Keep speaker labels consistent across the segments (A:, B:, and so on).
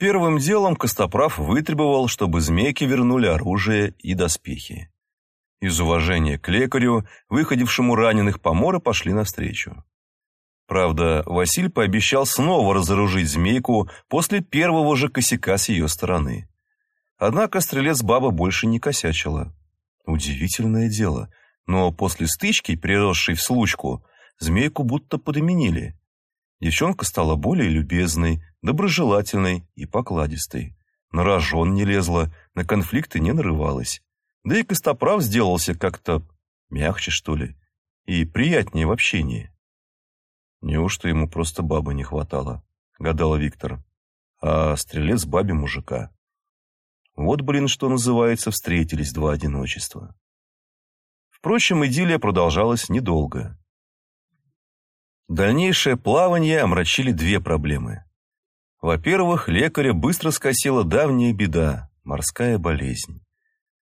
A: Первым делом Костоправ вытребовал, чтобы змейки вернули оружие и доспехи. Из уважения к лекарю, выходившему раненых, поморы пошли навстречу. Правда, Василь пообещал снова разоружить змейку после первого же косяка с ее стороны. Однако стрелец-баба больше не косячила. Удивительное дело, но после стычки, переросшей в случку, змейку будто подменили. Девчонка стала более любезной, доброжелательной и покладистой. На рожон не лезла, на конфликты не нарывалась. Да и Костоправ сделался как-то мягче, что ли, и приятнее в общении. Неужто ему просто бабы не хватало, гадала Виктор. А стрелец бабе мужика. Вот, блин, что называется, встретились два одиночества. Впрочем, идиллия продолжалась недолго. Дальнейшее плавание омрачили две проблемы. Во-первых, лекаря быстро скосила давняя беда – морская болезнь.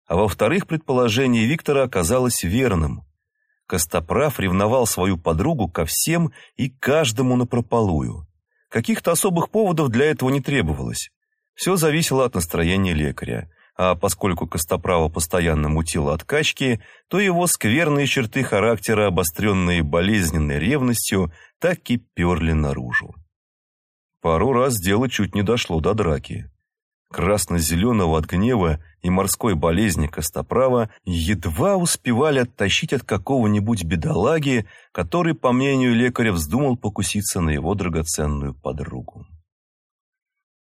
A: А во-вторых, предположение Виктора оказалось верным. Костоправ ревновал свою подругу ко всем и каждому напропалую. Каких-то особых поводов для этого не требовалось. Все зависело от настроения лекаря. А поскольку Костоправа постоянно мутило от качки, то его скверные черты характера, обостренные болезненной ревностью, так и перли наружу. Пару раз дело чуть не дошло до драки красно-зеленого от гнева и морской болезни Костоправа едва успевали оттащить от какого-нибудь бедолаги, который, по мнению лекаря, вздумал покуситься на его драгоценную подругу.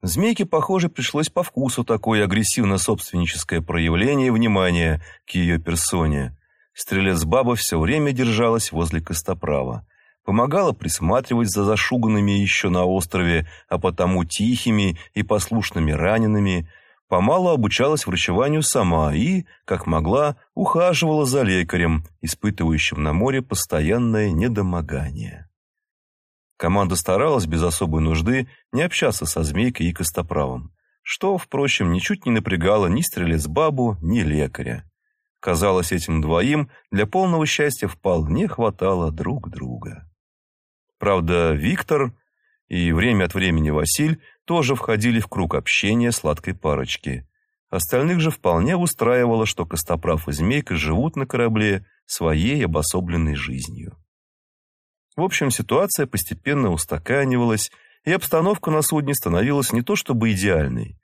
A: Змейке, похоже, пришлось по вкусу такое агрессивно-собственническое проявление внимания к ее персоне. Стрелец-баба все время держалась возле Костоправа помогала присматривать за зашуганными еще на острове, а потому тихими и послушными ранеными, помалу обучалась врачеванию сама и, как могла, ухаживала за лекарем, испытывающим на море постоянное недомогание. Команда старалась без особой нужды не общаться со Змейкой и Костоправом, что, впрочем, ничуть не напрягало ни стрелец-бабу, ни лекаря. Казалось, этим двоим для полного счастья вполне хватало друг друга. Правда, Виктор и время от времени Василь тоже входили в круг общения сладкой парочки. Остальных же вполне устраивало, что Костоправ и Змейка живут на корабле своей обособленной жизнью. В общем, ситуация постепенно устаканивалась, и обстановка на судне становилась не то чтобы идеальной,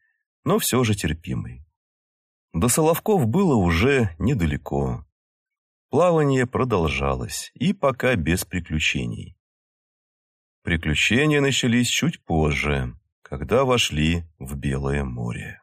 A: но все же терпимой. До Соловков было уже недалеко. Плавание продолжалось, и пока без приключений. Приключения начались чуть позже, когда вошли в Белое море.